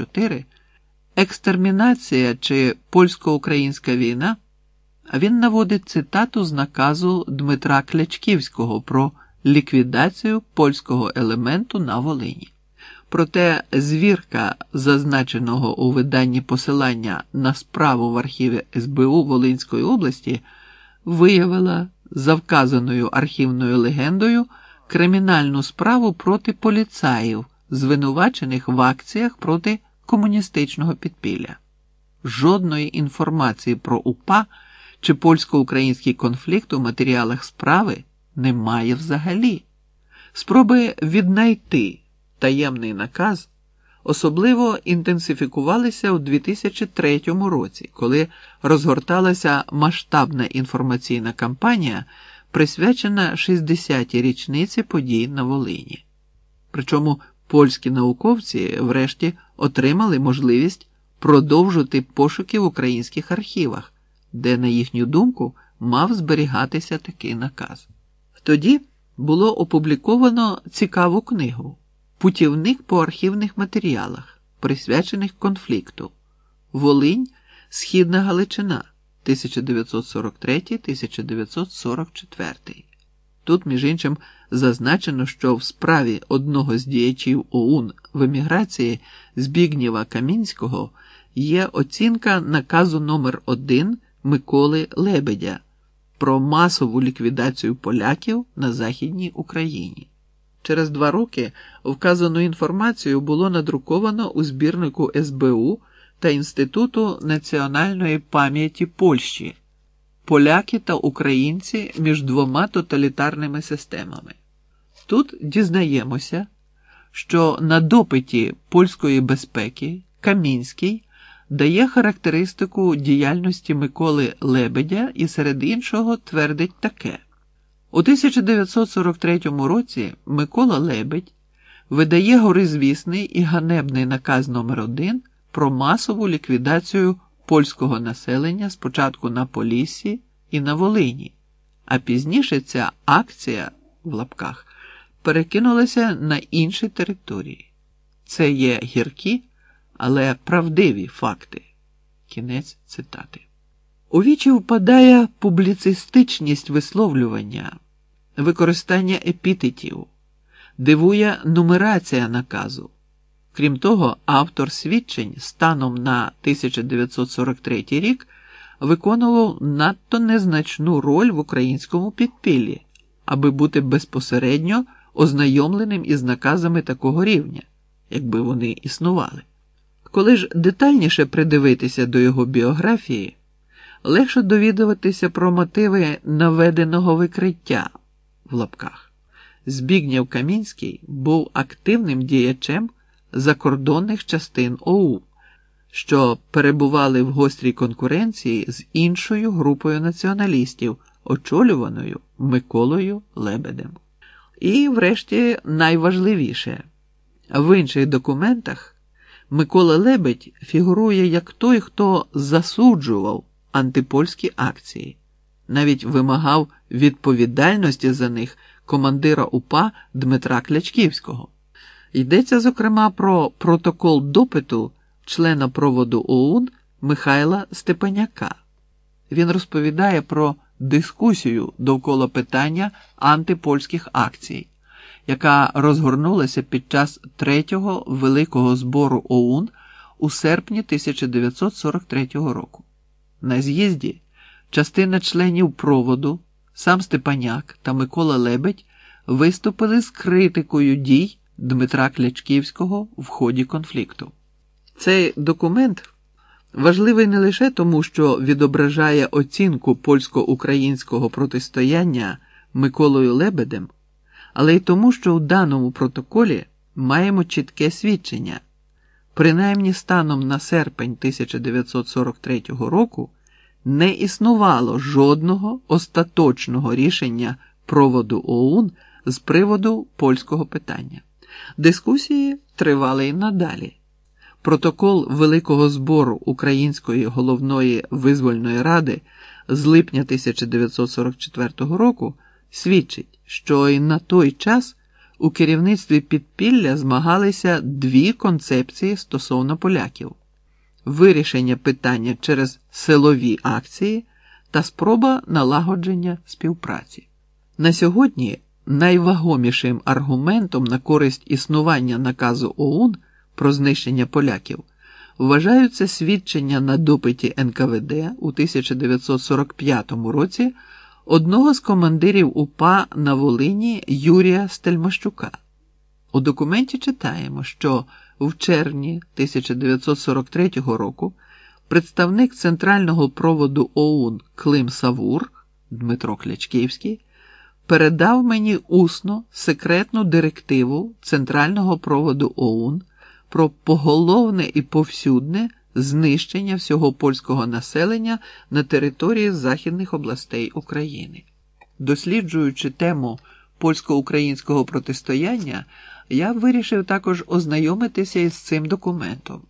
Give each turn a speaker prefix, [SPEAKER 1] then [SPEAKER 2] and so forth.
[SPEAKER 1] 4 Екстермінація чи польсько-українська війна, він наводить цитату з наказу Дмитра Клячківського про ліквідацію польського елементу на Волині. Проте звірка, зазначеного у виданні посилання на справу в архіві СБУ Волинської області, виявила за вказаною архівною легендою кримінальну справу проти поліцаїв, звинувачених в акціях проти комуністичного підпілля. Жодної інформації про УПА чи польсько-український конфлікт у матеріалах справи немає взагалі. Спроби віднайти таємний наказ особливо інтенсифікувалися у 2003 році, коли розгорталася масштабна інформаційна кампанія, присвячена 60-й річниці подій на Волині. Причому польські науковці, врешті, отримали можливість продовжити пошуки в українських архівах, де, на їхню думку, мав зберігатися такий наказ. Тоді було опубліковано цікаву книгу Путівник по архівних матеріалах, присвячених конфлікту Волинь, Східна Галичина 1943-1944. Тут, між іншим, зазначено, що в справі одного з діячів ОУН в еміграції Збігнєва Камінського є оцінка наказу номер 1 Миколи Лебедя про масову ліквідацію поляків на Західній Україні. Через два роки вказану інформацію було надруковано у збірнику СБУ та Інституту національної пам'яті Польщі Поляки та українці між двома тоталітарними системами. Тут дізнаємося, що на допиті польської безпеки Камінський дає характеристику діяльності Миколи Лебедя і серед іншого твердить таке. У 1943 році Микола Лебедь видає горизвісний і ганебний наказ номер 1 про масову ліквідацію польського населення спочатку на Поліссі і на Волині, а пізніше ця акція в лапках перекинулася на інші території. Це є гіркі, але правдиві факти. Кінець цитати. У вічі впадає публіцистичність висловлювання, використання епітетів, дивує нумерація наказу. Крім того, автор свідчень станом на 1943 рік виконував надто незначну роль в українському підпіллі, аби бути безпосередньо ознайомленим із наказами такого рівня, якби вони існували. Коли ж детальніше придивитися до його біографії, легше довідуватися про мотиви наведеного викриття в лапках. Збігнєв Камінський був активним діячем закордонних частин ОУ, що перебували в гострій конкуренції з іншою групою націоналістів, очолюваною Миколою Лебедем. І, врешті, найважливіше, в інших документах Микола Лебедь фігурує як той, хто засуджував антипольські акції, навіть вимагав відповідальності за них командира УПА Дмитра Клячківського. Йдеться, зокрема, про протокол допиту члена проводу ОУН Михайла Степаняка. Він розповідає про дискусію довкола питання антипольських акцій, яка розгорнулася під час третього великого збору ОУН у серпні 1943 року. На з'їзді частина членів проводу, сам Степаняк та Микола Лебедь виступили з критикою дій Дмитра Клячківського в ході конфлікту. Цей документ важливий не лише тому, що відображає оцінку польсько-українського протистояння Миколою Лебедем, але й тому, що у даному протоколі маємо чітке свідчення. Принаймні станом на серпень 1943 року не існувало жодного остаточного рішення проводу ОУН з приводу польського питання. Дискусії тривали й надалі. Протокол Великого збору Української головної визвольної ради з липня 1944 року свідчить, що й на той час у керівництві підпілля змагалися дві концепції стосовно поляків: вирішення питання через силові акції та спроба налагодження співпраці. На сьогодні найвагомішим аргументом на користь існування наказу ОУН про знищення поляків вважаються свідчення на допиті НКВД у 1945 році одного з командирів УПА на Волині Юрія Стельмащука. У документі читаємо, що в червні 1943 року представник центрального проводу ОУН Клим Савур Дмитро Клячківський передав мені усно секретну директиву центрального проводу ОУН про поголовне і повсюдне знищення всього польського населення на території західних областей України. Досліджуючи тему польсько-українського протистояння, я вирішив також ознайомитися із цим документом.